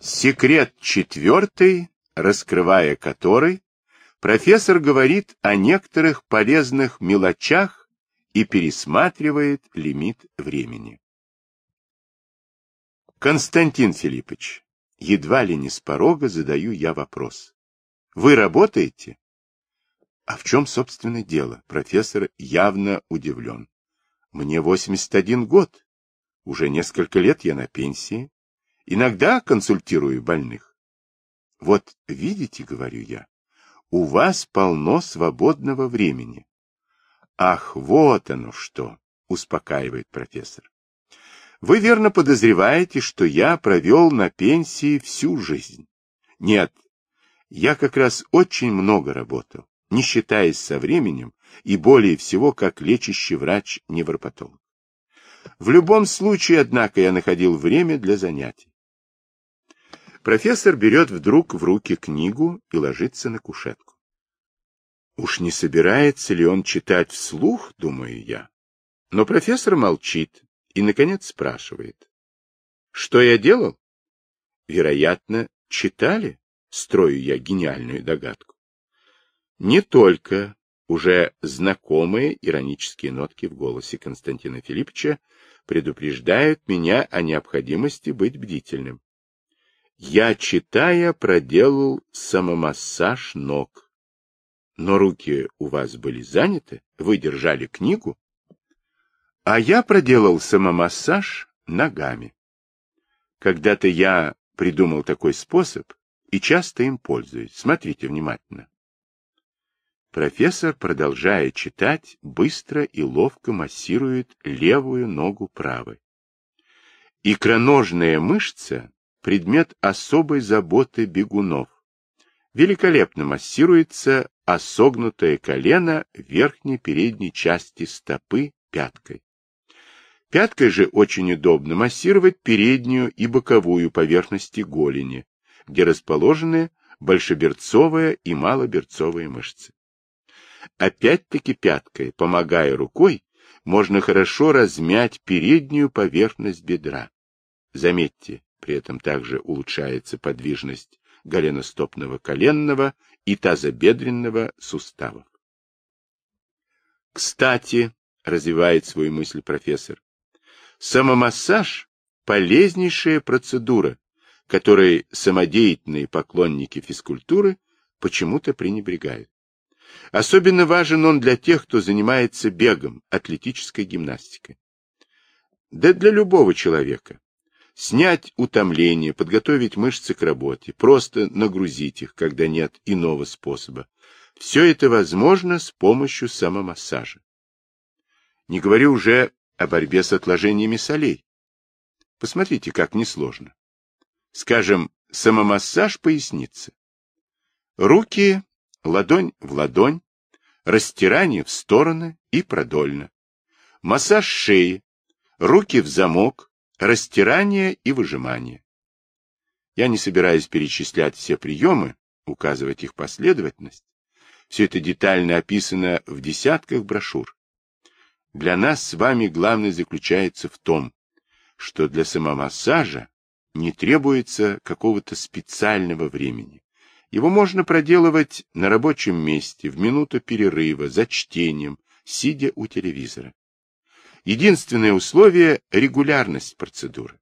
Секрет четвертый, раскрывая который, профессор говорит о некоторых полезных мелочах и пересматривает лимит времени. Константин Филиппович, едва ли не с порога задаю я вопрос. Вы работаете? А в чем, собственно, дело? Профессор явно удивлен. Мне 81 год. Уже несколько лет я на пенсии. Иногда консультирую больных. Вот видите, говорю я, у вас полно свободного времени. Ах, вот оно что, успокаивает профессор. Вы верно подозреваете, что я провел на пенсии всю жизнь. Нет, я как раз очень много работал, не считаясь со временем и более всего как лечащий врач-невропатолог. В любом случае, однако, я находил время для занятий. Профессор берет вдруг в руки книгу и ложится на кушетку. Уж не собирается ли он читать вслух, думаю я. Но профессор молчит и, наконец, спрашивает. Что я делал? Вероятно, читали? Строю я гениальную догадку. Не только уже знакомые иронические нотки в голосе Константина Филипповича предупреждают меня о необходимости быть бдительным. Я, читая, проделал самомассаж ног. Но руки у вас были заняты, вы держали книгу, а я проделал самомассаж ногами. Когда-то я придумал такой способ и часто им пользуюсь. Смотрите внимательно. Профессор, продолжая читать, быстро и ловко массирует левую ногу правой. Икроножная мышца предмет особой заботы бегунов. Великолепно массируется осогнутое колено верхней передней части стопы пяткой. Пяткой же очень удобно массировать переднюю и боковую поверхности голени, где расположены большеберцовая и малоберцовые мышцы. Опять-таки пяткой, помогая рукой, можно хорошо размять переднюю поверхность бедра. Заметьте, при этом также улучшается подвижность голеностопного коленного и тазобедренного суставов. Кстати, развивает свою мысль профессор, самомассаж – полезнейшая процедура, которой самодеятельные поклонники физкультуры почему-то пренебрегают. Особенно важен он для тех, кто занимается бегом, атлетической гимнастикой. Да для любого человека, снять утомление, подготовить мышцы к работе, просто нагрузить их, когда нет иного способа. Все это возможно с помощью самомассажа. Не говорю уже о борьбе с отложениями солей. Посмотрите, как несложно. Скажем, самомассаж поясницы. Руки ладонь в ладонь, растирание в стороны и продольно. Массаж шеи, руки в замок, растирание и выжимание. Я не собираюсь перечислять все приемы, указывать их последовательность. Все это детально описано в десятках брошюр. Для нас с вами главное заключается в том, что для самомассажа не требуется какого-то специального времени. Его можно проделывать на рабочем месте, в минуту перерыва, за чтением, сидя у телевизора. Единственное условие – регулярность процедуры.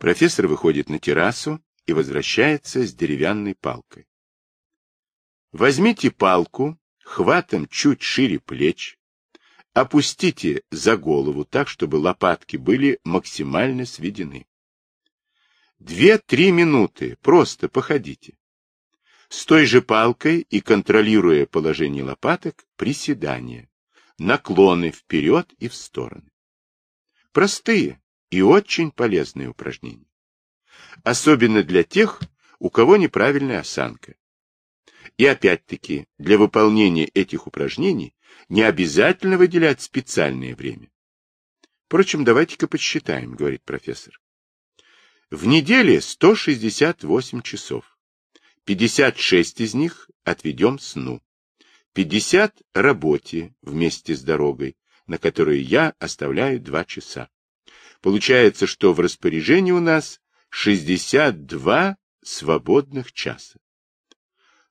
Профессор выходит на террасу и возвращается с деревянной палкой. Возьмите палку, хватом чуть шире плеч, опустите за голову так, чтобы лопатки были максимально сведены. Две-три минуты, просто походите. С той же палкой и контролируя положение лопаток, приседания наклоны вперед и в стороны. Простые и очень полезные упражнения. Особенно для тех, у кого неправильная осанка. И опять-таки, для выполнения этих упражнений не обязательно выделять специальное время. Впрочем, давайте-ка подсчитаем, говорит профессор. В неделе 168 часов. 56 из них отведем сну. 50 работе вместе с дорогой, на которую я оставляю два часа. Получается, что в распоряжении у нас 62 свободных часа.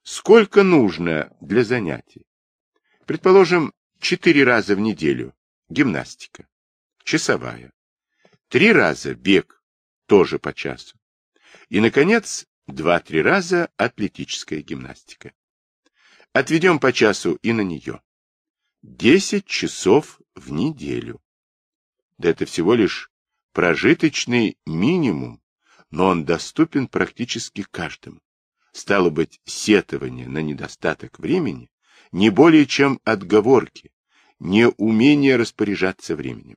Сколько нужно для занятий? Предположим, 4 раза в неделю гимнастика, часовая. Три раза бег, тоже по часу. И, наконец, два-три раза атлетическая гимнастика. Отведем по часу и на нее. Десять часов в неделю. Да это всего лишь прожиточный минимум, но он доступен практически каждому. Стало быть, сетование на недостаток времени не более чем отговорки, не умение распоряжаться временем.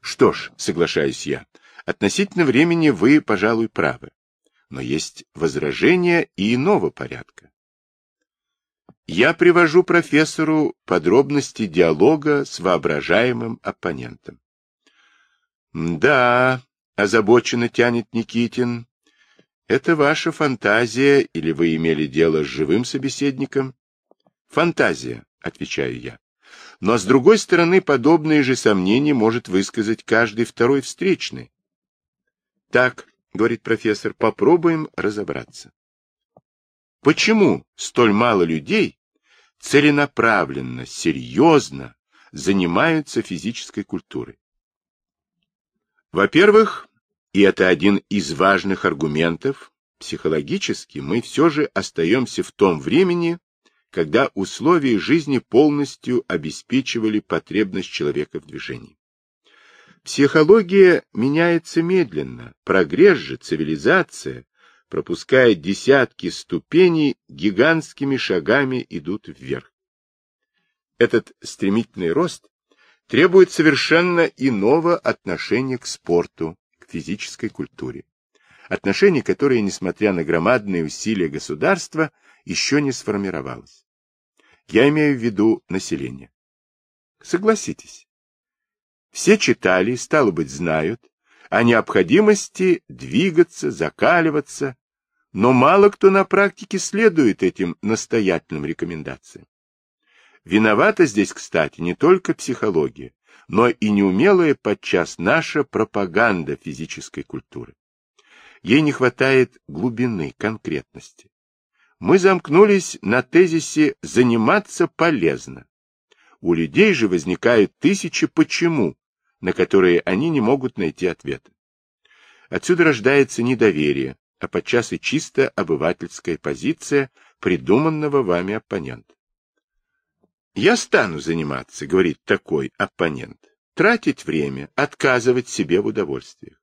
Что ж, соглашаюсь я, относительно времени вы, пожалуй, правы. Но есть возражения и иного порядка. Я привожу профессору подробности диалога с воображаемым оппонентом. Да, озабоченно тянет Никитин. Это ваша фантазия или вы имели дело с живым собеседником? Фантазия, отвечаю я. Но, с другой стороны, подобные же сомнения может высказать каждый второй встречный. Так, говорит профессор, попробуем разобраться. Почему столь мало людей целенаправленно, серьезно занимаются физической культурой? Во-первых, и это один из важных аргументов, психологически мы все же остаемся в том времени, когда условия жизни полностью обеспечивали потребность человека в движении. Психология меняется медленно, прогресс же, цивилизация, пропуская десятки ступеней, гигантскими шагами идут вверх. Этот стремительный рост требует совершенно иного отношения к спорту, к физической культуре. Отношение, которое, несмотря на громадные усилия государства, еще не сформировалось. Я имею в виду население. Согласитесь. Все читали, стало быть, знают о необходимости двигаться, закаливаться, но мало кто на практике следует этим настоятельным рекомендациям. Виновата здесь, кстати, не только психология, но и неумелая подчас наша пропаганда физической культуры. Ей не хватает глубины, конкретности мы замкнулись на тезисе «заниматься полезно». У людей же возникают тысячи «почему», на которые они не могут найти ответа. Отсюда рождается недоверие, а подчас и чисто обывательская позиция придуманного вами оппонента. «Я стану заниматься», — говорит такой оппонент, — «тратить время, отказывать себе в удовольствиях.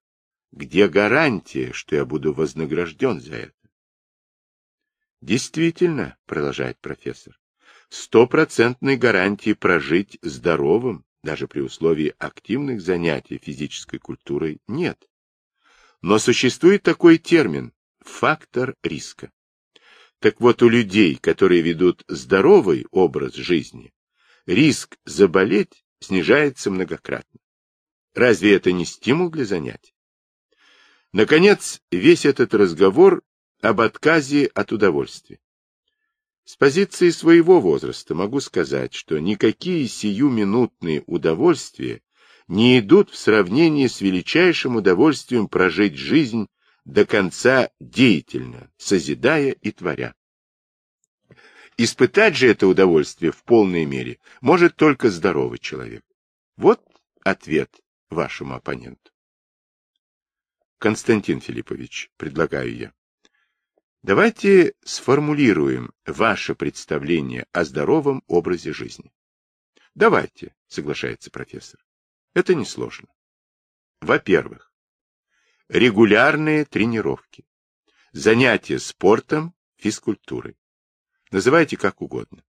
Где гарантия, что я буду вознагражден за это? Действительно, продолжает профессор, стопроцентной гарантии прожить здоровым, даже при условии активных занятий физической культурой, нет. Но существует такой термин – фактор риска. Так вот, у людей, которые ведут здоровый образ жизни, риск заболеть снижается многократно. Разве это не стимул для занятий? Наконец, весь этот разговор об отказе от удовольствия. С позиции своего возраста могу сказать, что никакие сиюминутные удовольствия не идут в сравнении с величайшим удовольствием прожить жизнь до конца деятельно, созидая и творя. Испытать же это удовольствие в полной мере может только здоровый человек. Вот ответ вашему оппоненту. Константин Филиппович, предлагаю я. Давайте сформулируем ваше представление о здоровом образе жизни. Давайте, соглашается профессор. Это несложно. Во-первых, регулярные тренировки, занятия спортом, физкультурой. Называйте как угодно.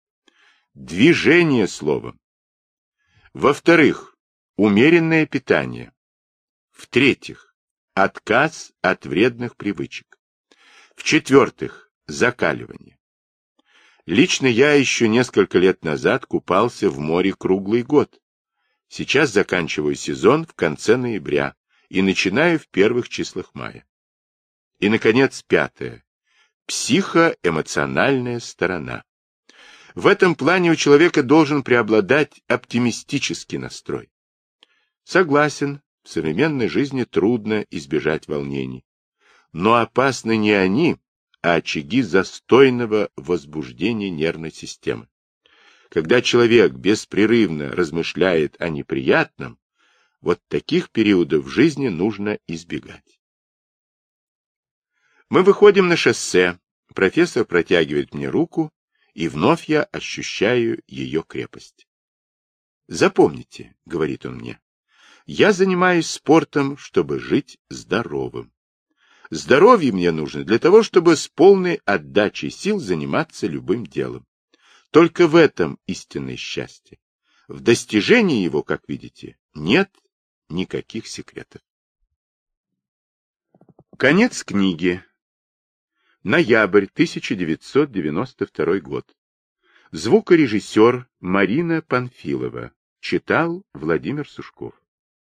Движение словом. Во-вторых, умеренное питание. В-третьих, отказ от вредных привычек. В-четвертых, закаливание. Лично я еще несколько лет назад купался в море круглый год. Сейчас заканчиваю сезон в конце ноября и начинаю в первых числах мая. И, наконец, пятое. Психоэмоциональная сторона. В этом плане у человека должен преобладать оптимистический настрой. Согласен, в современной жизни трудно избежать волнений. Но опасны не они, а очаги застойного возбуждения нервной системы. Когда человек беспрерывно размышляет о неприятном, вот таких периодов в жизни нужно избегать. Мы выходим на шоссе. Профессор протягивает мне руку, и вновь я ощущаю ее крепость. Запомните, говорит он мне, я занимаюсь спортом, чтобы жить здоровым. Здоровье мне нужно для того, чтобы с полной отдачей сил заниматься любым делом. Только в этом истинное счастье. В достижении его, как видите, нет никаких секретов. Конец книги. Ноябрь 1992 год. Звукорежиссер Марина Панфилова. Читал Владимир Сушков.